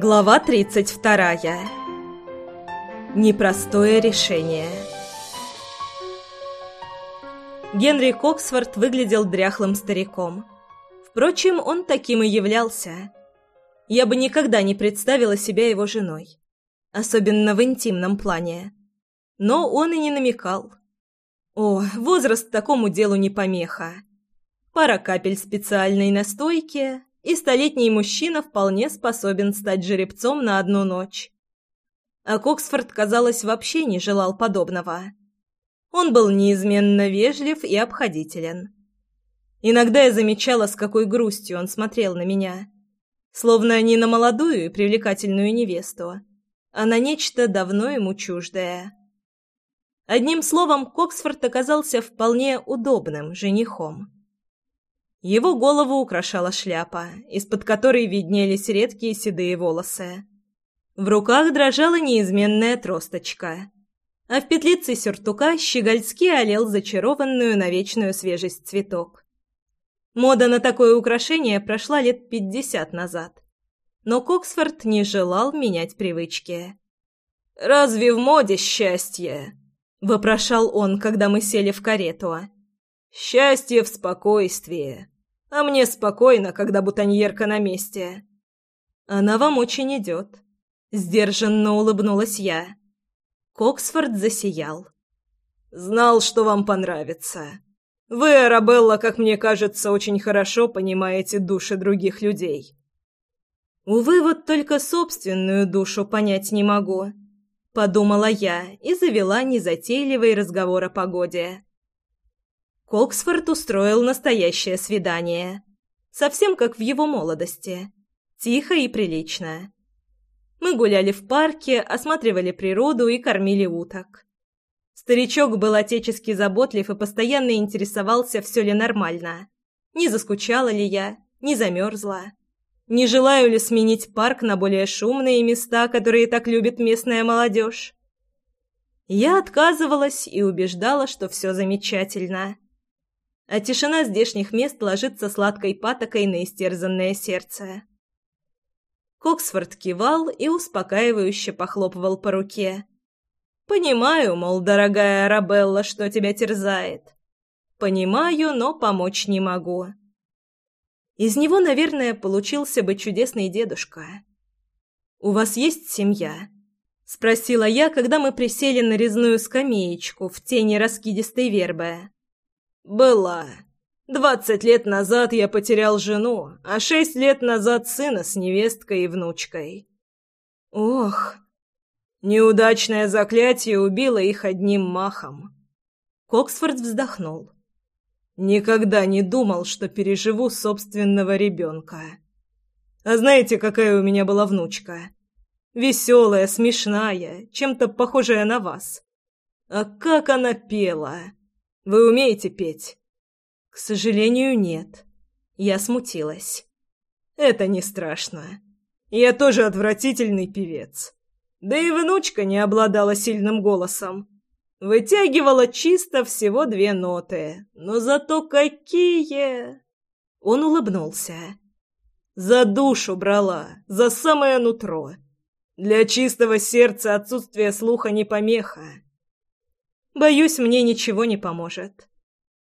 Глава 32. Непростое решение. Генри Коксфорд выглядел дряхлым стариком. Впрочем, он таким и являлся. Я бы никогда не представила себя его женой. Особенно в интимном плане. Но он и не намекал. О, возраст такому делу не помеха. Пара капель специальной настойки, и столетний мужчина вполне способен стать жеребцом на одну ночь. А Коксфорд, казалось, вообще не желал подобного. Он был неизменно вежлив и обходителен. Иногда я замечала, с какой грустью он смотрел на меня. Словно не на молодую и привлекательную невесту, а на нечто давно ему чуждое. Одним словом, Коксфорд оказался вполне удобным женихом. Его голову украшала шляпа, из-под которой виднелись редкие седые волосы. В руках дрожала неизменная тросточка, а в петлице сюртука Щегольский олел зачарованную на вечную свежесть цветок. Мода на такое украшение прошла лет пятьдесят назад, но Коксфорд не желал менять привычки. «Разве в моде счастье?» – вопрошал он, когда мы сели в карету. Счастье в спокойствии. А мне спокойно, когда бутоньерка на месте. Она вам очень идет. Сдержанно улыбнулась я. Коксфорд засиял. Знал, что вам понравится. Вы, Арабелла, как мне кажется, очень хорошо понимаете души других людей. Увы, вот только собственную душу понять не могу. Подумала я и завела незатейливый разговор о погоде. Коксфорд устроил настоящее свидание. Совсем как в его молодости. Тихо и прилично. Мы гуляли в парке, осматривали природу и кормили уток. Старичок был отечески заботлив и постоянно интересовался, все ли нормально. Не заскучала ли я, не замерзла. Не желаю ли сменить парк на более шумные места, которые так любит местная молодежь? Я отказывалась и убеждала, что все замечательно а тишина здешних мест ложится сладкой патокой на истерзанное сердце. Коксфорд кивал и успокаивающе похлопывал по руке. «Понимаю, мол, дорогая Арабелла, что тебя терзает. Понимаю, но помочь не могу». Из него, наверное, получился бы чудесный дедушка. «У вас есть семья?» — спросила я, когда мы присели на резную скамеечку в тени раскидистой вербы. «Была. Двадцать лет назад я потерял жену, а шесть лет назад сына с невесткой и внучкой». «Ох!» Неудачное заклятие убило их одним махом. Коксфорд вздохнул. «Никогда не думал, что переживу собственного ребенка. А знаете, какая у меня была внучка? Веселая, смешная, чем-то похожая на вас. А как она пела!» Вы умеете петь?» «К сожалению, нет». Я смутилась. «Это не страшно. Я тоже отвратительный певец. Да и внучка не обладала сильным голосом. Вытягивала чисто всего две ноты, но зато какие!» Он улыбнулся. «За душу брала, за самое нутро. Для чистого сердца отсутствие слуха не помеха. Боюсь, мне ничего не поможет».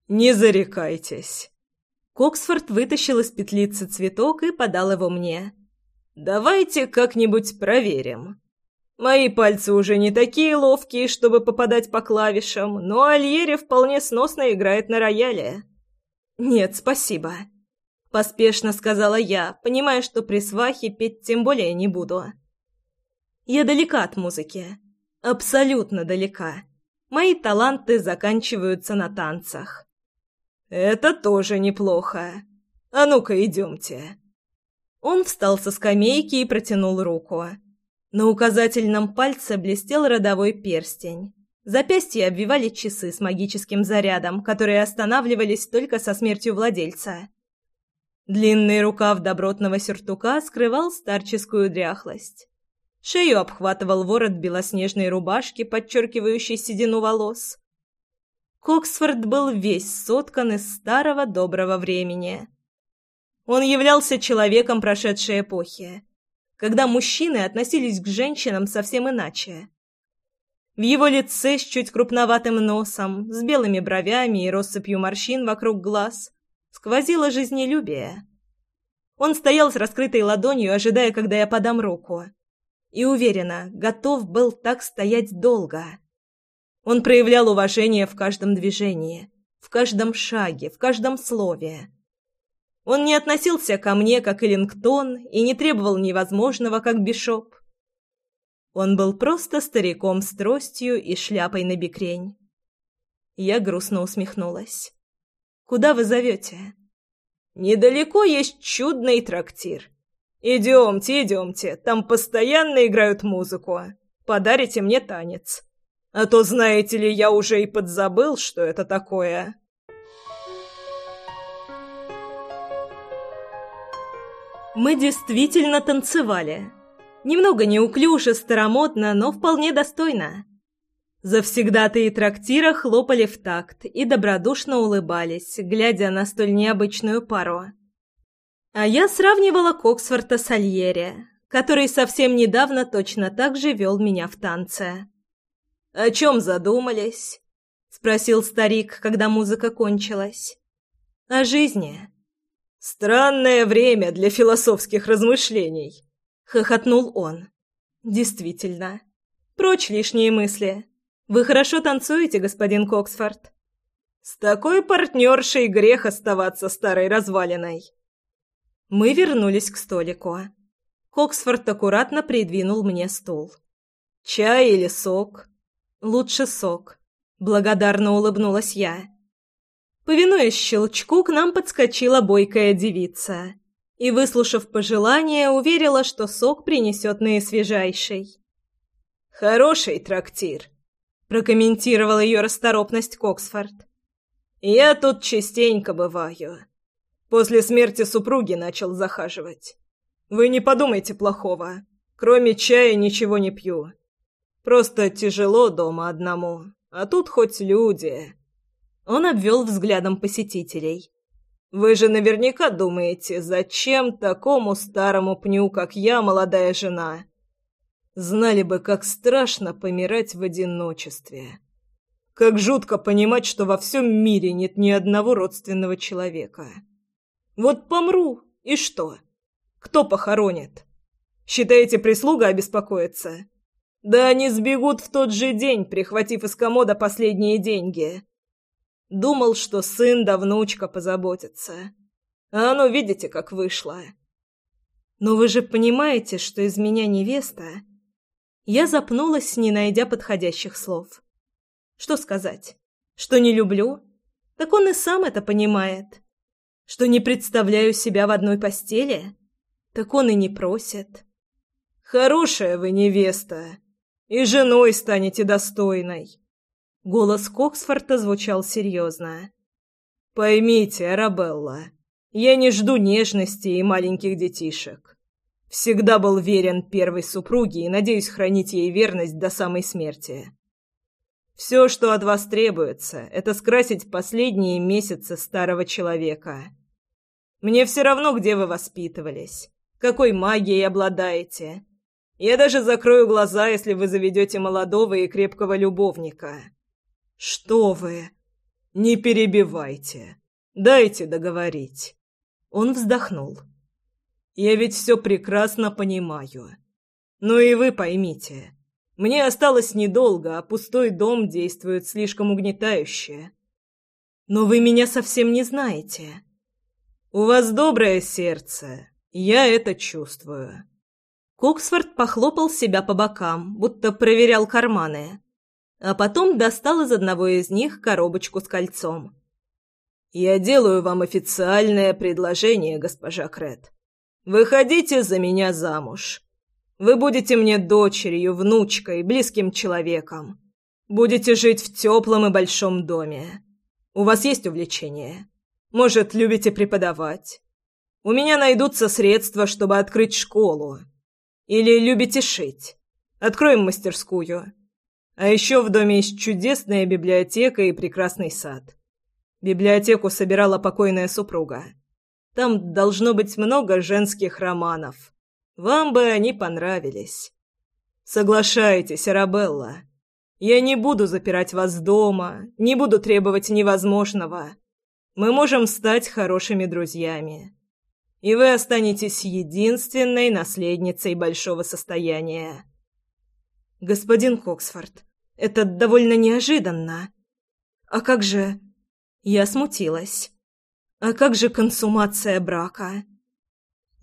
«Не зарекайтесь». Коксфорд вытащил из петлицы цветок и подал его мне. «Давайте как-нибудь проверим. Мои пальцы уже не такие ловкие, чтобы попадать по клавишам, но Альери вполне сносно играет на рояле». «Нет, спасибо», — поспешно сказала я, понимая, что при свахе петь тем более не буду. «Я далека от музыки. Абсолютно далека» мои таланты заканчиваются на танцах. «Это тоже неплохо. А ну-ка, идемте». Он встал со скамейки и протянул руку. На указательном пальце блестел родовой перстень. Запястья обвивали часы с магическим зарядом, которые останавливались только со смертью владельца. Длинный рукав добротного сюртука скрывал старческую дряхлость. Шею обхватывал ворот белоснежной рубашки, подчеркивающей седину волос. Коксфорд был весь соткан из старого доброго времени. Он являлся человеком прошедшей эпохи, когда мужчины относились к женщинам совсем иначе. В его лице с чуть крупноватым носом, с белыми бровями и россыпью морщин вокруг глаз сквозило жизнелюбие. Он стоял с раскрытой ладонью, ожидая, когда я подам руку – и, уверена, готов был так стоять долго. Он проявлял уважение в каждом движении, в каждом шаге, в каждом слове. Он не относился ко мне, как Эллингтон, и не требовал невозможного, как Бишоп. Он был просто стариком с тростью и шляпой на бикрень. Я грустно усмехнулась. «Куда вы зовете?» «Недалеко есть чудный трактир. «Идемте, идемте, там постоянно играют музыку. Подарите мне танец. А то, знаете ли, я уже и подзабыл, что это такое». Мы действительно танцевали. Немного неуклюже, старомодно, но вполне достойно. Завсегдатые трактира хлопали в такт и добродушно улыбались, глядя на столь необычную пару. А я сравнивала Коксфорта с Альери, который совсем недавно точно так же вел меня в танце. «О чем задумались?» — спросил старик, когда музыка кончилась. «О жизни». «Странное время для философских размышлений», — хохотнул он. «Действительно. Прочь лишние мысли. Вы хорошо танцуете, господин Коксфорд». «С такой партнершей грех оставаться старой развалиной». Мы вернулись к столику. Коксфорд аккуратно придвинул мне стул. «Чай или сок?» «Лучше сок», — благодарно улыбнулась я. Повинуясь щелчку, к нам подскочила бойкая девица и, выслушав пожелание, уверила, что сок принесет наисвежайший. «Хороший трактир», — прокомментировал ее расторопность Коксфорд. «Я тут частенько бываю. После смерти супруги начал захаживать. Вы не подумайте плохого. Кроме чая ничего не пью. Просто тяжело дома одному, а тут хоть люди. Он обвел взглядом посетителей. Вы же наверняка думаете, зачем такому старому пню, как я, молодая жена? Знали бы, как страшно помирать в одиночестве. Как жутко понимать, что во всем мире нет ни одного родственного человека. Вот помру, и что? Кто похоронит? Считаете, прислуга обеспокоится? Да они сбегут в тот же день, прихватив из комода последние деньги. Думал, что сын да внучка позаботятся. А оно, видите, как вышло. Но вы же понимаете, что из меня невеста... Я запнулась, не найдя подходящих слов. Что сказать? Что не люблю? Так он и сам это понимает. Что не представляю себя в одной постели? Так он и не просит. «Хорошая вы невеста, и женой станете достойной!» Голос Коксфорта звучал серьезно. «Поймите, Арабелла, я не жду нежности и маленьких детишек. Всегда был верен первой супруге и надеюсь хранить ей верность до самой смерти. Все, что от вас требуется, это скрасить последние месяцы старого человека. Мне все равно, где вы воспитывались, какой магией обладаете. Я даже закрою глаза, если вы заведете молодого и крепкого любовника. Что вы? Не перебивайте. Дайте договорить. Он вздохнул. Я ведь все прекрасно понимаю. Но и вы поймите, мне осталось недолго, а пустой дом действует слишком угнетающе. Но вы меня совсем не знаете. У вас доброе сердце. Я это чувствую. Коксфорд похлопал себя по бокам, будто проверял карманы, а потом достал из одного из них коробочку с кольцом. «Я делаю вам официальное предложение, госпожа Крет. Выходите за меня замуж. Вы будете мне дочерью, внучкой, близким человеком. Будете жить в теплом и большом доме. У вас есть увлечение? Может, любите преподавать? У меня найдутся средства, чтобы открыть школу. Или любите шить? Откроем мастерскую. А еще в доме есть чудесная библиотека и прекрасный сад. Библиотеку собирала покойная супруга. Там должно быть много женских романов. Вам бы они понравились. Соглашайтесь, Арабелла. Я не буду запирать вас дома, не буду требовать невозможного. Мы можем стать хорошими друзьями. И вы останетесь единственной наследницей большого состояния. Господин Коксфорд, это довольно неожиданно. А как же... Я смутилась. А как же консумация брака?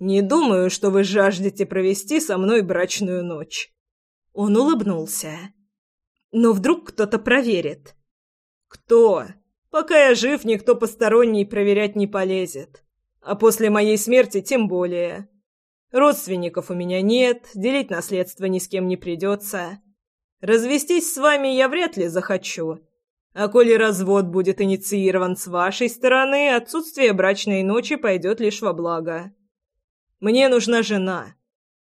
«Не думаю, что вы жаждете провести со мной брачную ночь». Он улыбнулся. «Но вдруг кто-то проверит». «Кто? Пока я жив, никто посторонний проверять не полезет. А после моей смерти тем более. Родственников у меня нет, делить наследство ни с кем не придется. Развестись с вами я вряд ли захочу». А коли развод будет инициирован с вашей стороны, отсутствие брачной ночи пойдет лишь во благо. Мне нужна жена.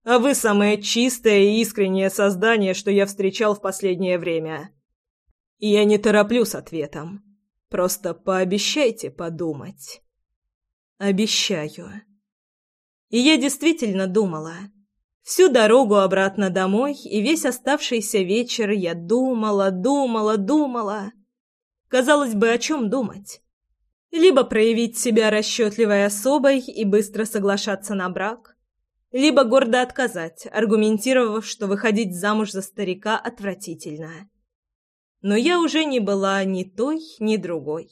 А вы самое чистое и искреннее создание, что я встречал в последнее время. И я не тороплю с ответом. Просто пообещайте подумать. Обещаю. И я действительно думала. Всю дорогу обратно домой и весь оставшийся вечер я думала, думала, думала. Казалось бы, о чем думать? либо проявить себя расчетливой особой и быстро соглашаться на брак, либо гордо отказать, аргументировав, что выходить замуж за старика отвратительно. Но я уже не была ни той, ни другой.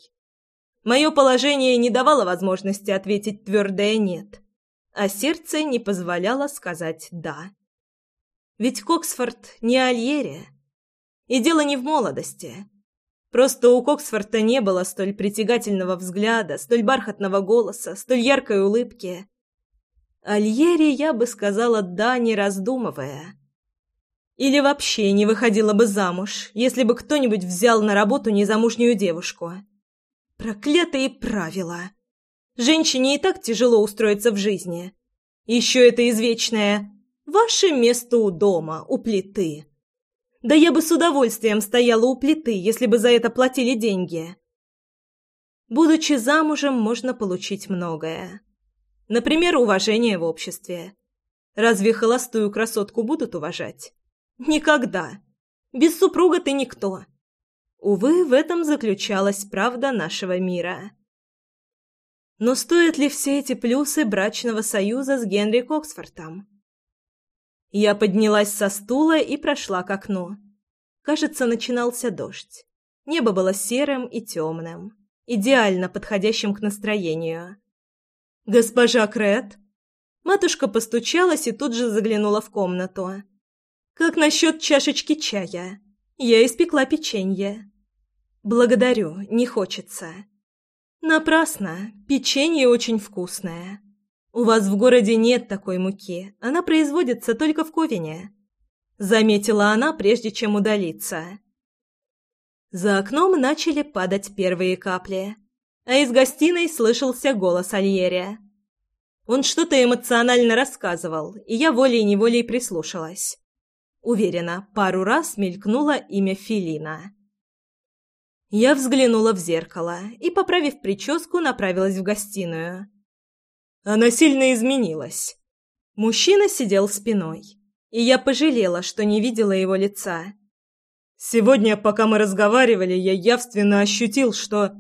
Мое положение не давало возможности ответить твердое «нет», а сердце не позволяло сказать «да». Ведь Коксфорд не Альерия. И дело не в молодости. Просто у Коксфорта не было столь притягательного взгляда, столь бархатного голоса, столь яркой улыбки. Альери, я бы сказала «да», не раздумывая. Или вообще не выходила бы замуж, если бы кто-нибудь взял на работу незамужнюю девушку. Проклятые правила. Женщине и так тяжело устроиться в жизни. Еще это извечное «ваше место у дома, у плиты». Да я бы с удовольствием стояла у плиты, если бы за это платили деньги. Будучи замужем, можно получить многое. Например, уважение в обществе. Разве холостую красотку будут уважать? Никогда. Без супруга ты никто. Увы, в этом заключалась правда нашего мира. Но стоят ли все эти плюсы брачного союза с Генри Коксфортом? Я поднялась со стула и прошла к окну. Кажется, начинался дождь. Небо было серым и темным, идеально подходящим к настроению. «Госпожа Крет?» Матушка постучалась и тут же заглянула в комнату. «Как насчет чашечки чая? Я испекла печенье». «Благодарю, не хочется». «Напрасно. Печенье очень вкусное». У вас в городе нет такой муки, она производится только в Ковине», — заметила она, прежде чем удалиться. За окном начали падать первые капли, а из гостиной слышался голос Альерия. Он что-то эмоционально рассказывал, и я волей-неволей прислушалась. Уверена, пару раз мелькнуло имя Филина. Я взглянула в зеркало и, поправив прическу, направилась в гостиную. Она сильно изменилась. Мужчина сидел спиной, и я пожалела, что не видела его лица. Сегодня, пока мы разговаривали, я явственно ощутил, что...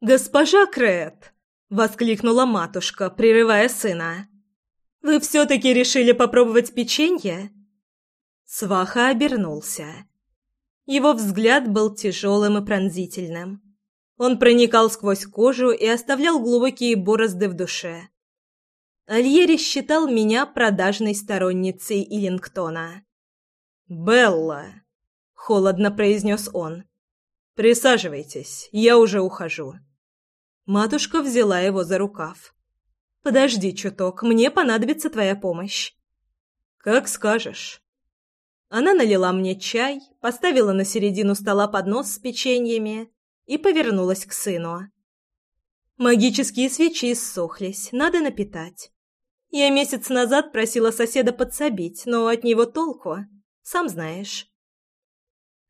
«Госпожа Крэт!» — воскликнула матушка, прерывая сына. «Вы все-таки решили попробовать печенье?» Сваха обернулся. Его взгляд был тяжелым и пронзительным. Он проникал сквозь кожу и оставлял глубокие борозды в душе. Альери считал меня продажной сторонницей Иллингтона. «Белла!» — холодно произнес он. «Присаживайтесь, я уже ухожу». Матушка взяла его за рукав. «Подожди чуток, мне понадобится твоя помощь». «Как скажешь». Она налила мне чай, поставила на середину стола поднос с печеньями и повернулась к сыну. Магические свечи иссохлись, надо напитать. Я месяц назад просила соседа подсобить, но от него толку, сам знаешь.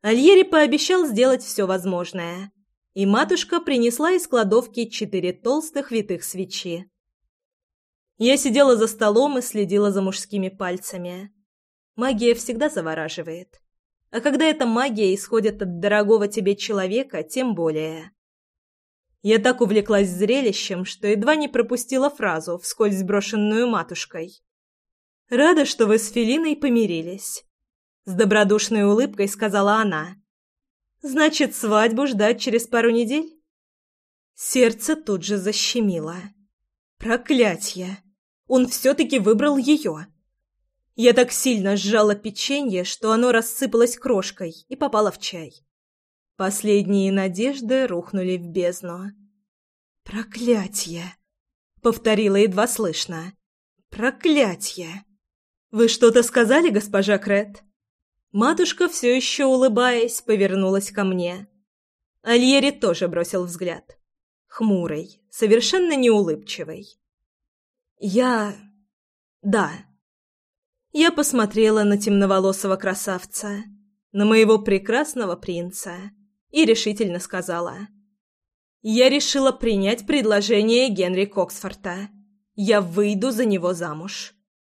Альери пообещал сделать все возможное, и матушка принесла из кладовки четыре толстых витых свечи. Я сидела за столом и следила за мужскими пальцами. Магия всегда завораживает. А когда эта магия исходит от дорогого тебе человека, тем более. Я так увлеклась зрелищем, что едва не пропустила фразу, вскользь брошенную матушкой. «Рада, что вы с Филиной помирились», — с добродушной улыбкой сказала она. «Значит, свадьбу ждать через пару недель?» Сердце тут же защемило. «Проклятье! Он все-таки выбрал ее!» Я так сильно сжала печенье, что оно рассыпалось крошкой и попало в чай. Последние надежды рухнули в бездну. «Проклятье!» — повторила едва слышно. «Проклятье!» «Вы что-то сказали, госпожа Крет?» Матушка, все еще улыбаясь, повернулась ко мне. Альери тоже бросил взгляд. Хмурый, совершенно неулыбчивый. «Я... да». Я посмотрела на темноволосого красавца, на моего прекрасного принца и решительно сказала. «Я решила принять предложение Генри Коксфорта. Я выйду за него замуж».